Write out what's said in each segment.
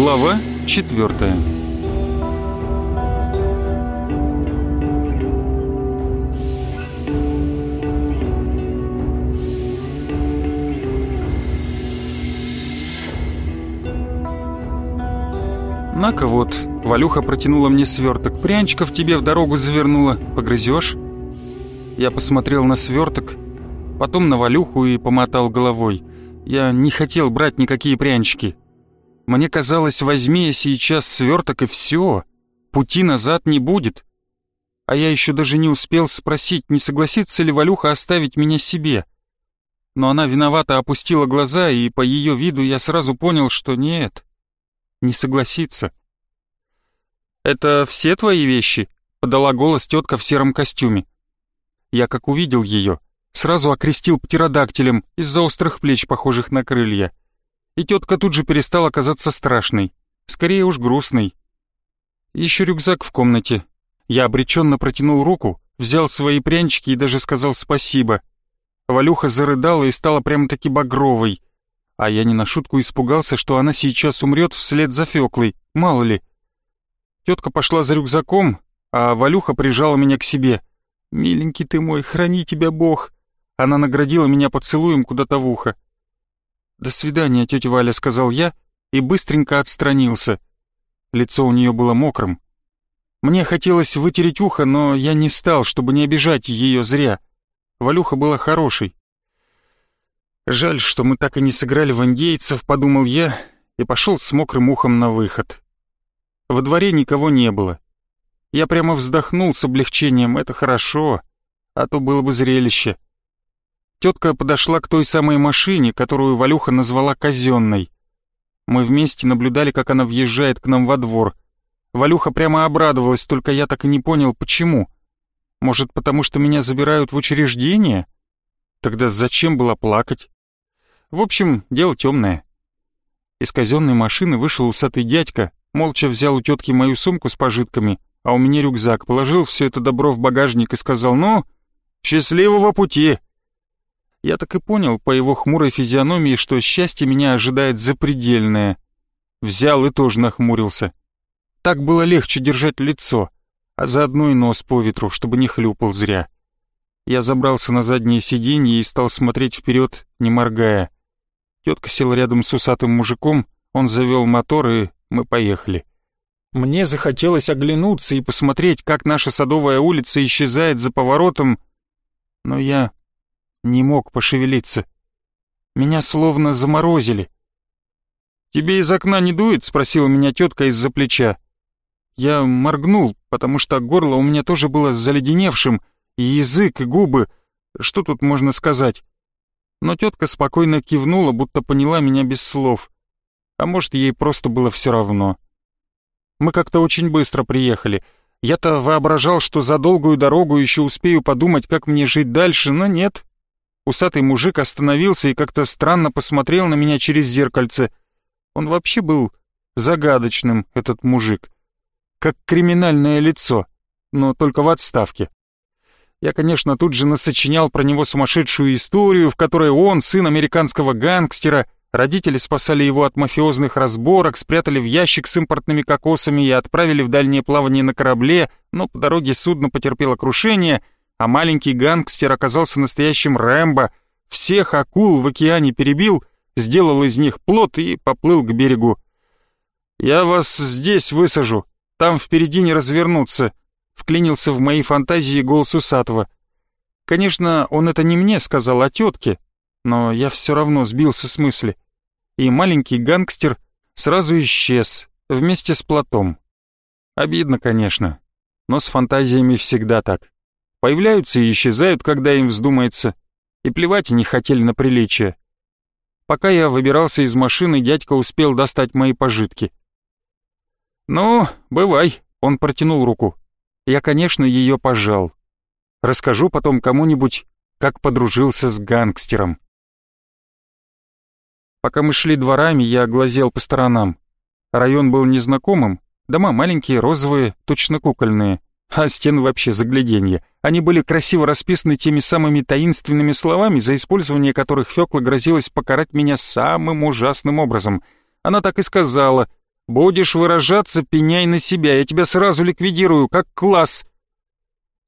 Глава четвертая. На-ка вот, Валюха протянула мне сверток. Прянчиков тебе в дорогу завернула. Погрызешь? Я посмотрел на сверток, потом на Валюху и помотал головой. Я не хотел брать никакие прянчики. Мне казалось, возьми я сейчас сверток и все, пути назад не будет. А я еще даже не успел спросить, не согласится ли Валюха оставить меня себе. Но она виновато опустила глаза, и по ее виду я сразу понял, что нет, не согласится. «Это все твои вещи?» — подала голос тетка в сером костюме. Я, как увидел ее, сразу окрестил птеродактилем из-за острых плеч, похожих на крылья. И тетка тут же перестала казаться страшной, скорее уж грустной. Еще рюкзак в комнате. Я обреченно протянул руку, взял свои прянчики и даже сказал спасибо. Валюха зарыдала и стала прямо-таки багровой. А я не на шутку испугался, что она сейчас умрет вслед за Феклой, мало ли. Тетка пошла за рюкзаком, а Валюха прижала меня к себе. «Миленький ты мой, храни тебя Бог!» Она наградила меня поцелуем куда-то в ухо. «До свидания, тетя Валя», — сказал я и быстренько отстранился. Лицо у нее было мокрым. Мне хотелось вытереть ухо, но я не стал, чтобы не обижать ее зря. Валюха была хорошей. «Жаль, что мы так и не сыграли в индейцев», — подумал я и пошел с мокрым ухом на выход. Во дворе никого не было. Я прямо вздохнул с облегчением, это хорошо, а то было бы зрелище. Тетка подошла к той самой машине, которую Валюха назвала казенной. Мы вместе наблюдали, как она въезжает к нам во двор. Валюха прямо обрадовалась, только я так и не понял, почему. Может, потому что меня забирают в учреждение? Тогда зачем было плакать? В общем, дело темное. Из казенной машины вышел усатый дядька, молча взял у тетки мою сумку с пожитками, а у меня рюкзак, положил все это добро в багажник и сказал «Ну, счастливого пути!» Я так и понял по его хмурой физиономии, что счастье меня ожидает запредельное. Взял и тоже нахмурился. Так было легче держать лицо, а заодно и нос по ветру, чтобы не хлюпал зря. Я забрался на заднее сиденье и стал смотреть вперед, не моргая. Тетка села рядом с усатым мужиком, он завел мотор, и мы поехали. Мне захотелось оглянуться и посмотреть, как наша садовая улица исчезает за поворотом, но я не мог пошевелиться. Меня словно заморозили. «Тебе из окна не дует?» — спросила меня тетка из-за плеча. Я моргнул, потому что горло у меня тоже было заледеневшим, и язык, и губы. Что тут можно сказать? Но тетка спокойно кивнула, будто поняла меня без слов. А может, ей просто было все равно. Мы как-то очень быстро приехали. Я-то воображал, что за долгую дорогу еще успею подумать, как мне жить дальше, но нет. Усатый мужик остановился и как-то странно посмотрел на меня через зеркальце. Он вообще был загадочным, этот мужик. Как криминальное лицо, но только в отставке. Я, конечно, тут же насочинял про него сумасшедшую историю, в которой он, сын американского гангстера, родители спасали его от мафиозных разборок, спрятали в ящик с импортными кокосами и отправили в дальнее плавание на корабле, но по дороге судно потерпело крушение — а маленький гангстер оказался настоящим Рэмбо, всех акул в океане перебил, сделал из них плот и поплыл к берегу. «Я вас здесь высажу, там впереди не развернуться», — вклинился в мои фантазии голос Усатого. Конечно, он это не мне сказал, а тетке, но я все равно сбился с мысли. И маленький гангстер сразу исчез вместе с плотом. Обидно, конечно, но с фантазиями всегда так. Появляются и исчезают, когда им вздумается. И плевать не хотели на приличие. Пока я выбирался из машины, дядька успел достать мои пожитки. «Ну, бывай», — он протянул руку. Я, конечно, ее пожал. Расскажу потом кому-нибудь, как подружился с гангстером. Пока мы шли дворами, я глазел по сторонам. Район был незнакомым, дома маленькие, розовые, точно кукольные а стены вообще загляденье. Они были красиво расписаны теми самыми таинственными словами, за использование которых Фёкла грозилась покарать меня самым ужасным образом. Она так и сказала Будешь выражаться, пеняй на себя, я тебя сразу ликвидирую, как класс.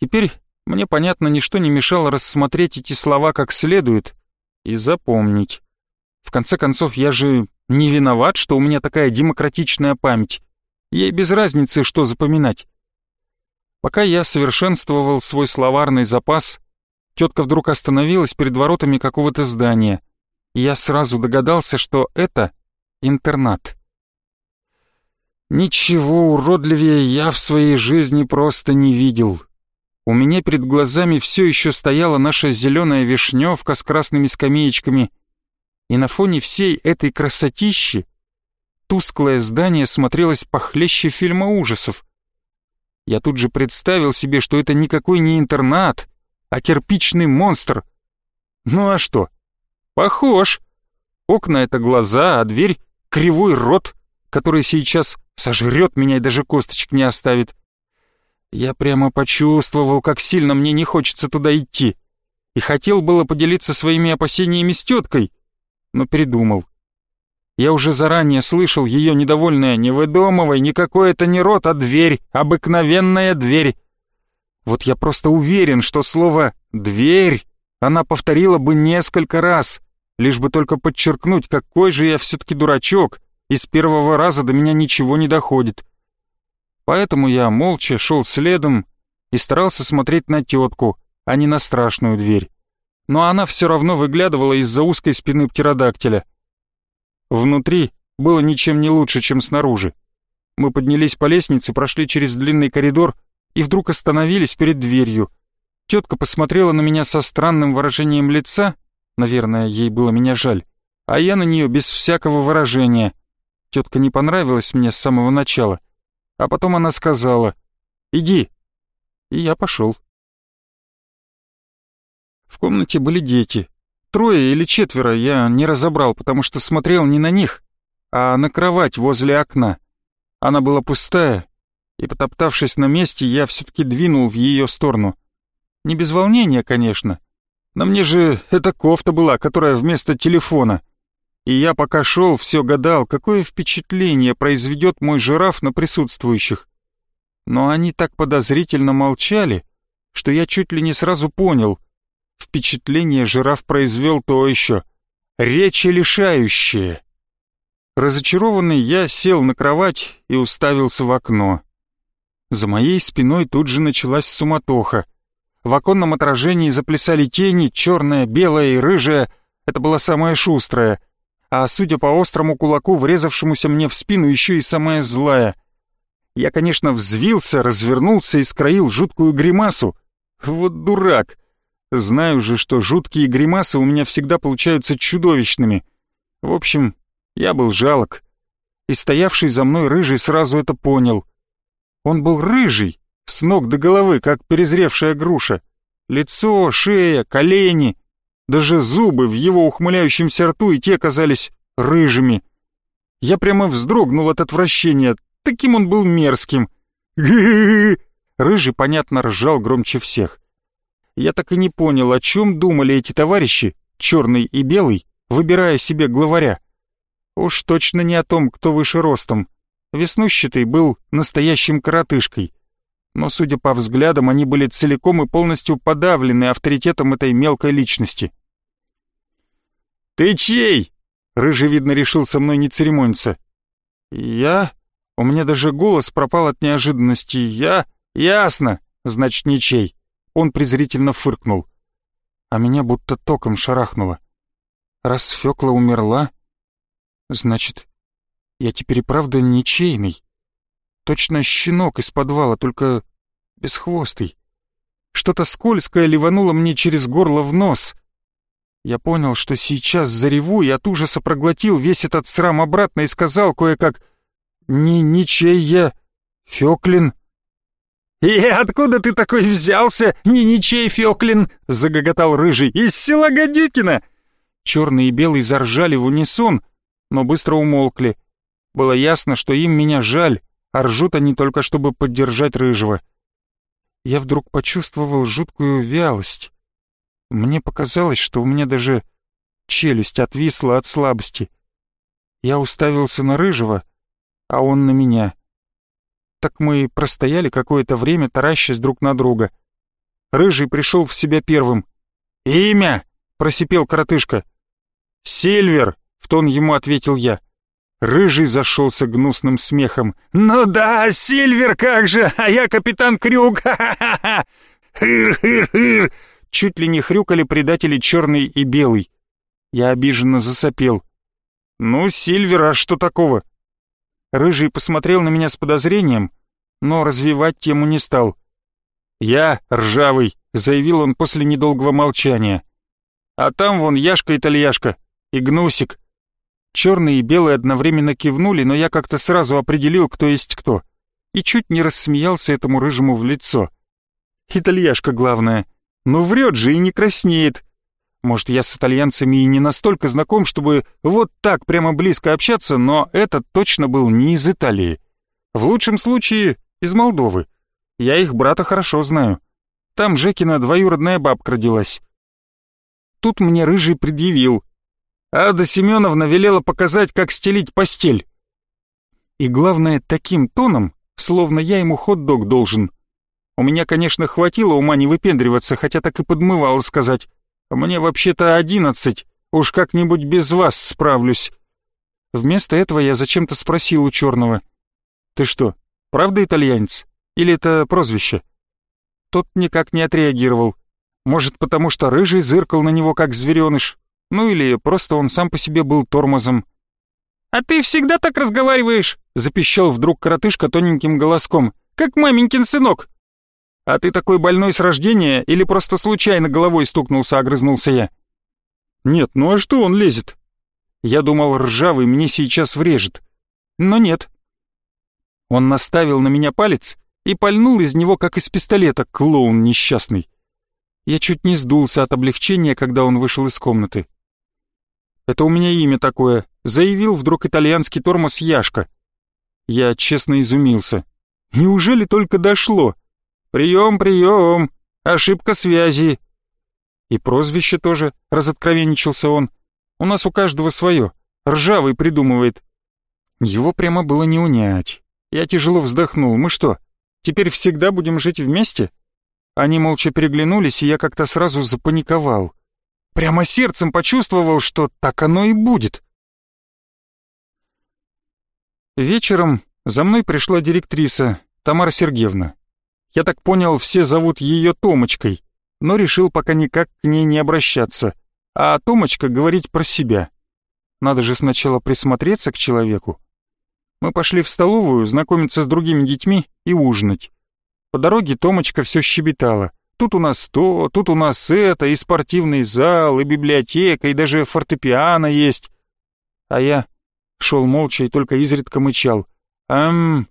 Теперь мне, понятно, ничто не мешало рассмотреть эти слова как следует и запомнить. В конце концов, я же не виноват, что у меня такая демократичная память. Ей без разницы, что запоминать. Пока я совершенствовал свой словарный запас, тетка вдруг остановилась перед воротами какого-то здания, и я сразу догадался, что это интернат. Ничего уродливее я в своей жизни просто не видел. У меня перед глазами все еще стояла наша зеленая вишневка с красными скамеечками, и на фоне всей этой красотищи тусклое здание смотрелось похлеще фильма ужасов. Я тут же представил себе, что это никакой не интернат, а кирпичный монстр. Ну а что? Похож. Окна — это глаза, а дверь — кривой рот, который сейчас Сожрет меня и даже косточек не оставит. Я прямо почувствовал, как сильно мне не хочется туда идти. И хотел было поделиться своими опасениями с теткой, но передумал. Я уже заранее слышал ее недовольное «Не выдумывай, никакой это не рот, а дверь, обыкновенная дверь». Вот я просто уверен, что слово «дверь» она повторила бы несколько раз, лишь бы только подчеркнуть, какой же я все-таки дурачок, и с первого раза до меня ничего не доходит. Поэтому я молча шел следом и старался смотреть на тетку, а не на страшную дверь. Но она все равно выглядывала из-за узкой спины птеродактиля. Внутри было ничем не лучше, чем снаружи. Мы поднялись по лестнице, прошли через длинный коридор и вдруг остановились перед дверью. Тетка посмотрела на меня со странным выражением лица, наверное, ей было меня жаль, а я на нее без всякого выражения. Тетка не понравилась мне с самого начала, а потом она сказала «Иди». И я пошел. В комнате были дети. Трое или четверо я не разобрал, потому что смотрел не на них, а на кровать возле окна. Она была пустая, и, потоптавшись на месте, я все-таки двинул в ее сторону. Не без волнения, конечно. На мне же эта кофта была, которая вместо телефона и я пока шел, все гадал, какое впечатление произведет мой жираф на присутствующих. Но они так подозрительно молчали, что я чуть ли не сразу понял. Впечатление жираф произвел то еще. Речи лишающее. Разочарованный я сел на кровать и уставился в окно. За моей спиной тут же началась суматоха. В оконном отражении заплясали тени, черная, белая и рыжая. Это была самая шустрая — а судя по острому кулаку, врезавшемуся мне в спину, еще и самая злая. Я, конечно, взвился, развернулся и скроил жуткую гримасу. Вот дурак. Знаю же, что жуткие гримасы у меня всегда получаются чудовищными. В общем, я был жалок. И стоявший за мной рыжий сразу это понял. Он был рыжий, с ног до головы, как перезревшая груша. Лицо, шея, колени — даже зубы в его ухмыляющемся рту и те казались рыжими. Я прямо вздрогнул от отвращения, таким он был мерзким. Рыжий, понятно, ржал громче всех. Я так и не понял, о чем думали эти товарищи, черный и белый, выбирая себе главаря. Уж точно не о том, кто выше ростом. Веснущатый был настоящим коротышкой. Но, судя по взглядам, они были целиком и полностью подавлены авторитетом этой мелкой личности. «Ты чей?» Рыжий, видно, решил со мной не церемониться. «Я?» У меня даже голос пропал от неожиданности. «Я?» «Ясно!» Значит, ничей. Он презрительно фыркнул. А меня будто током шарахнуло. Раз Фёкла умерла, значит, я теперь и правда ничейный. Точно щенок из подвала, только бесхвостый. Что-то скользкое ливануло мне через горло в нос. Я понял, что сейчас зареву и от ужаса проглотил весь этот срам обратно и сказал кое-как «Не ничей я, Фёклин». «И откуда ты такой взялся, не ничей Фёклин?» — загоготал Рыжий. «Из села Гадюкина!» Черный и белый заржали в унисон, но быстро умолкли. Было ясно, что им меня жаль, а ржут они только, чтобы поддержать Рыжего. Я вдруг почувствовал жуткую вялость. Мне показалось, что у меня даже челюсть отвисла от слабости. Я уставился на Рыжего, а он на меня. Так мы простояли какое-то время, таращась друг на друга. Рыжий пришел в себя первым. «Имя!» — просипел коротышка. «Сильвер!» — в тон ему ответил я. Рыжий зашелся гнусным смехом. «Ну да, Сильвер как же, а я капитан Крюк! Ха-ха-ха! Хыр-хыр-хыр!» Чуть ли не хрюкали предатели черный и белый. Я обиженно засопел. «Ну, Сильвер, а что такого?» Рыжий посмотрел на меня с подозрением, но развивать тему не стал. «Я ржавый», — заявил он после недолгого молчания. «А там вон Яшка-итальяшка и Гнусик». Черный и белый одновременно кивнули, но я как-то сразу определил, кто есть кто, и чуть не рассмеялся этому рыжему в лицо. «Итальяшка, главное. Ну врет же и не краснеет. Может, я с итальянцами и не настолько знаком, чтобы вот так прямо близко общаться, но этот точно был не из Италии. В лучшем случае, из Молдовы. Я их брата хорошо знаю. Там Жекина двоюродная бабка родилась. Тут мне рыжий предъявил. Ада Семеновна велела показать, как стелить постель. И главное, таким тоном, словно я ему хот-дог должен. У меня, конечно, хватило ума не выпендриваться, хотя так и подмывало сказать. Мне вообще-то одиннадцать, уж как-нибудь без вас справлюсь. Вместо этого я зачем-то спросил у черного. Ты что, правда итальянец? Или это прозвище? Тот никак не отреагировал. Может, потому что рыжий зыркал на него как звереныш, ну или просто он сам по себе был тормозом. «А ты всегда так разговариваешь?» — запищал вдруг коротышка тоненьким голоском. «Как маменькин сынок!» «А ты такой больной с рождения или просто случайно головой стукнулся?» — огрызнулся я. «Нет, ну а что он лезет?» Я думал, ржавый мне сейчас врежет. Но нет. Он наставил на меня палец и пальнул из него, как из пистолета, клоун несчастный. Я чуть не сдулся от облегчения, когда он вышел из комнаты. «Это у меня имя такое», — заявил вдруг итальянский тормоз Яшка. Я честно изумился. «Неужели только дошло?» «Прием, прием! Ошибка связи!» И прозвище тоже, разоткровенничался он. «У нас у каждого свое. Ржавый придумывает». Его прямо было не унять. Я тяжело вздохнул. «Мы что, теперь всегда будем жить вместе?» Они молча переглянулись, и я как-то сразу запаниковал. Прямо сердцем почувствовал, что так оно и будет. Вечером за мной пришла директриса Тамара Сергеевна. Я так понял, все зовут ее Томочкой, но решил пока никак к ней не обращаться, а Томочка говорить про себя. Надо же сначала присмотреться к человеку. Мы пошли в столовую, знакомиться с другими детьми и ужинать. По дороге Томочка все щебетала. Тут у нас то, тут у нас это, и спортивный зал, и библиотека, и даже фортепиано есть. А я шел молча и только изредка мычал. Ам,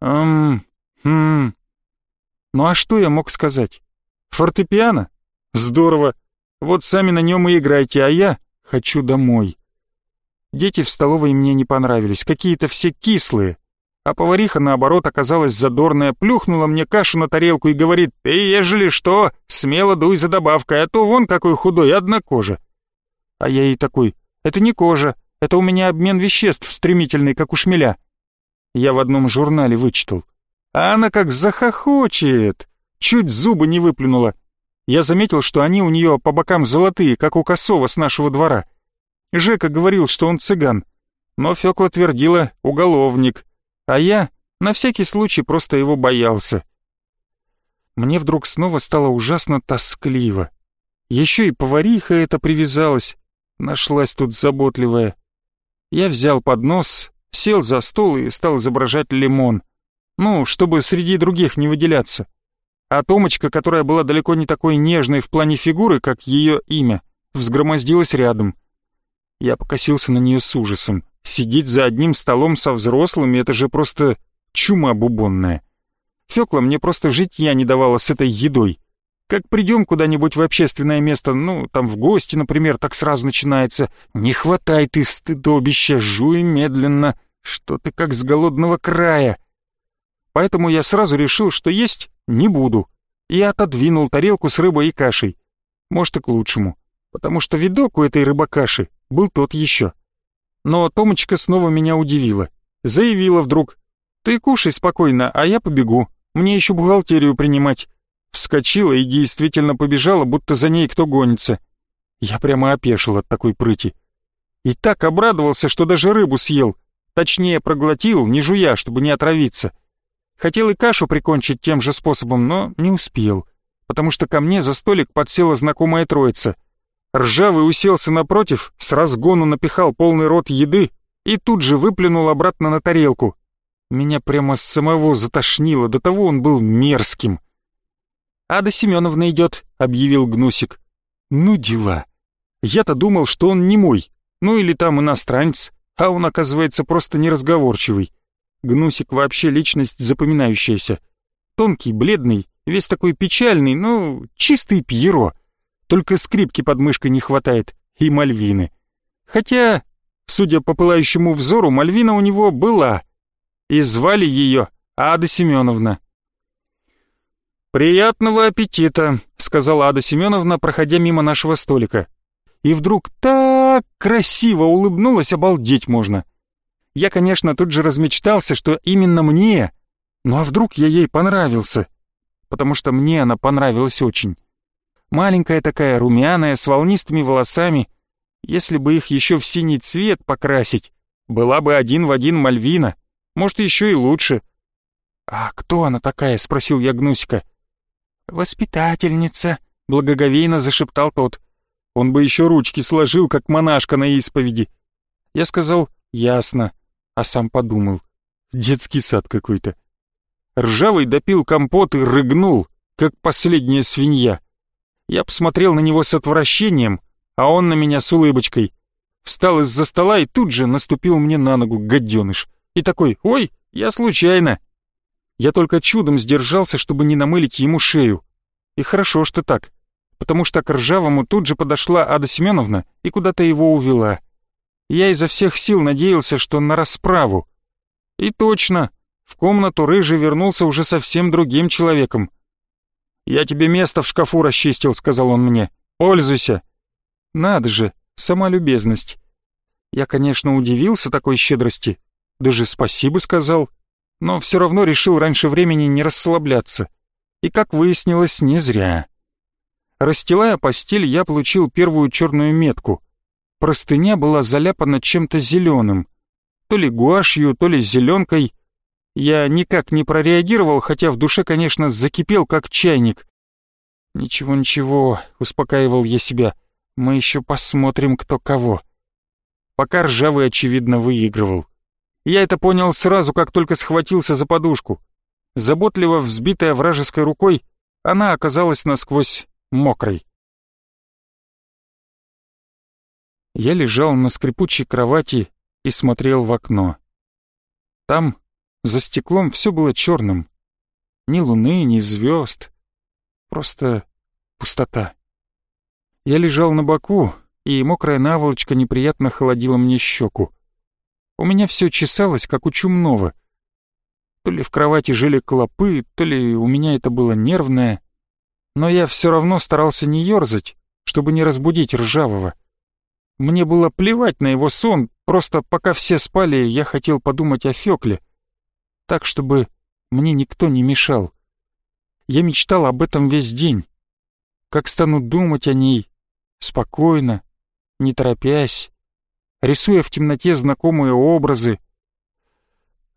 ам, хм, ну а что я мог сказать? Фортепиано? Здорово. Вот сами на нем и играйте, а я хочу домой. Дети в столовой мне не понравились, какие-то все кислые. А повариха, наоборот, оказалась задорная, плюхнула мне кашу на тарелку и говорит, «Ты, ежели что, смело дуй за добавкой, а то вон какой худой, одна кожа». А я ей такой, «Это не кожа, это у меня обмен веществ стремительный, как у шмеля». Я в одном журнале вычитал. А она как захохочет. Чуть зубы не выплюнула. Я заметил, что они у нее по бокам золотые, как у Косова с нашего двора. Жека говорил, что он цыган. Но Фёкла твердила «уголовник». А я на всякий случай просто его боялся. Мне вдруг снова стало ужасно тоскливо. Еще и повариха эта привязалась. Нашлась тут заботливая. Я взял поднос, сел за стол и стал изображать лимон. Ну, чтобы среди других не выделяться. А Томочка, которая была далеко не такой нежной в плане фигуры, как ее имя, взгромоздилась рядом. Я покосился на нее с ужасом. Сидеть за одним столом со взрослыми — это же просто чума бубонная. Фёкла мне просто жить я не давала с этой едой. Как придем куда-нибудь в общественное место, ну, там в гости, например, так сразу начинается «Не хватай ты стыдобища, жуй медленно, что ты как с голодного края» поэтому я сразу решил, что есть не буду, и отодвинул тарелку с рыбой и кашей. Может, и к лучшему, потому что видок у этой рыбакаши был тот еще. Но Томочка снова меня удивила. Заявила вдруг. «Ты кушай спокойно, а я побегу. Мне еще бухгалтерию принимать». Вскочила и действительно побежала, будто за ней кто гонится. Я прямо опешил от такой прыти. И так обрадовался, что даже рыбу съел. Точнее, проглотил, не жуя, чтобы не отравиться. Хотел и кашу прикончить тем же способом, но не успел, потому что ко мне за столик подсела знакомая троица. Ржавый уселся напротив, с разгону напихал полный рот еды и тут же выплюнул обратно на тарелку. Меня прямо с самого затошнило, до того он был мерзким. «Ада Семеновна идет», — объявил Гнусик. «Ну дела. Я-то думал, что он не мой, ну или там иностранец, а он, оказывается, просто неразговорчивый. Гнусик вообще личность запоминающаяся. Тонкий, бледный, весь такой печальный, ну, чистый Пьеро. Только скрипки под мышкой не хватает и Мальвины. Хотя, судя по пылающему взору, Мальвина у него была. И звали ее Ада Семеновна. «Приятного аппетита», — сказала Ада Семеновна, проходя мимо нашего столика. И вдруг так красиво улыбнулась, обалдеть можно. Я, конечно, тут же размечтался, что именно мне, ну а вдруг я ей понравился? Потому что мне она понравилась очень. Маленькая такая, румяная, с волнистыми волосами. Если бы их еще в синий цвет покрасить, была бы один в один Мальвина, может, еще и лучше. «А кто она такая?» — спросил я Гнусика. «Воспитательница», — благоговейно зашептал тот. Он бы еще ручки сложил, как монашка на исповеди. Я сказал «ясно», а сам подумал «детский сад какой-то». Ржавый допил компот и рыгнул, как последняя свинья. Я посмотрел на него с отвращением, а он на меня с улыбочкой. Встал из-за стола и тут же наступил мне на ногу, гаденыш. И такой «Ой, я случайно». Я только чудом сдержался, чтобы не намылить ему шею. И хорошо, что так потому что к Ржавому тут же подошла Ада Семеновна и куда-то его увела. Я изо всех сил надеялся, что на расправу. И точно, в комнату Рыжий вернулся уже совсем другим человеком. «Я тебе место в шкафу расчистил», — сказал он мне. «Пользуйся». Надо же, сама любезность. Я, конечно, удивился такой щедрости, даже спасибо сказал, но все равно решил раньше времени не расслабляться. И, как выяснилось, не зря. Расстилая постель, я получил первую черную метку. Простыня была заляпана чем-то зеленым. То ли гуашью, то ли зеленкой. Я никак не прореагировал, хотя в душе, конечно, закипел, как чайник. «Ничего-ничего», — успокаивал я себя, — «мы еще посмотрим, кто кого». Пока ржавый, очевидно, выигрывал. Я это понял сразу, как только схватился за подушку. Заботливо взбитая вражеской рукой, она оказалась насквозь мокрой. Я лежал на скрипучей кровати и смотрел в окно. Там, за стеклом, все было черным. Ни луны, ни звезд. Просто пустота. Я лежал на боку, и мокрая наволочка неприятно холодила мне щеку. У меня все чесалось, как у чумного. То ли в кровати жили клопы, то ли у меня это было нервное но я все равно старался не ерзать, чтобы не разбудить Ржавого. Мне было плевать на его сон, просто пока все спали, я хотел подумать о Фёкле, так, чтобы мне никто не мешал. Я мечтал об этом весь день, как стану думать о ней, спокойно, не торопясь, рисуя в темноте знакомые образы.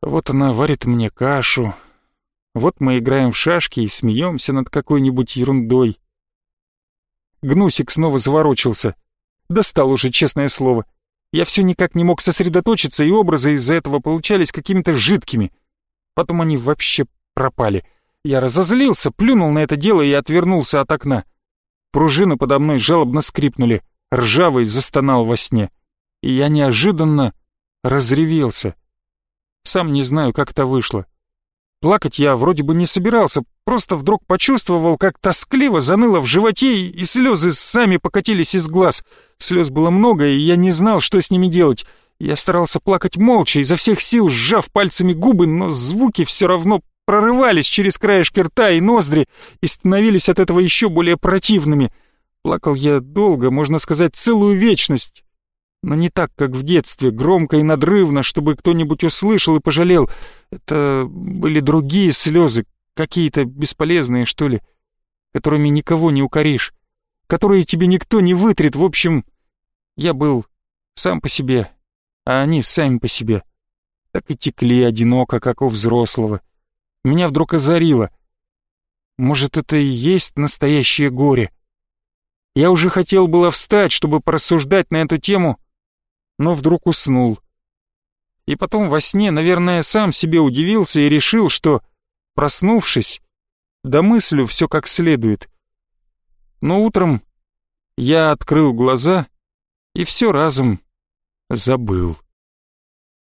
Вот она варит мне кашу, вот мы играем в шашки и смеемся над какой-нибудь ерундой. Гнусик снова заворочился. Достал уже, честное слово. Я все никак не мог сосредоточиться, и образы из-за этого получались какими-то жидкими. Потом они вообще пропали. Я разозлился, плюнул на это дело и отвернулся от окна. Пружины подо мной жалобно скрипнули, ржавый застонал во сне. И я неожиданно разревелся. Сам не знаю, как это вышло. Плакать я вроде бы не собирался, просто вдруг почувствовал, как тоскливо заныло в животе, и слезы сами покатились из глаз. Слез было много, и я не знал, что с ними делать. Я старался плакать молча, изо всех сил сжав пальцами губы, но звуки все равно прорывались через краешки рта и ноздри и становились от этого еще более противными. Плакал я долго, можно сказать, целую вечность. Но не так, как в детстве, громко и надрывно, чтобы кто-нибудь услышал и пожалел. Это были другие слезы, какие-то бесполезные, что ли, которыми никого не укоришь, которые тебе никто не вытрет. В общем, я был сам по себе, а они сами по себе. Так и текли одиноко, как у взрослого. Меня вдруг озарило. Может, это и есть настоящее горе? Я уже хотел было встать, чтобы порассуждать на эту тему, но вдруг уснул. И потом во сне, наверное, сам себе удивился и решил, что, проснувшись, домыслю все как следует. Но утром я открыл глаза и все разом забыл.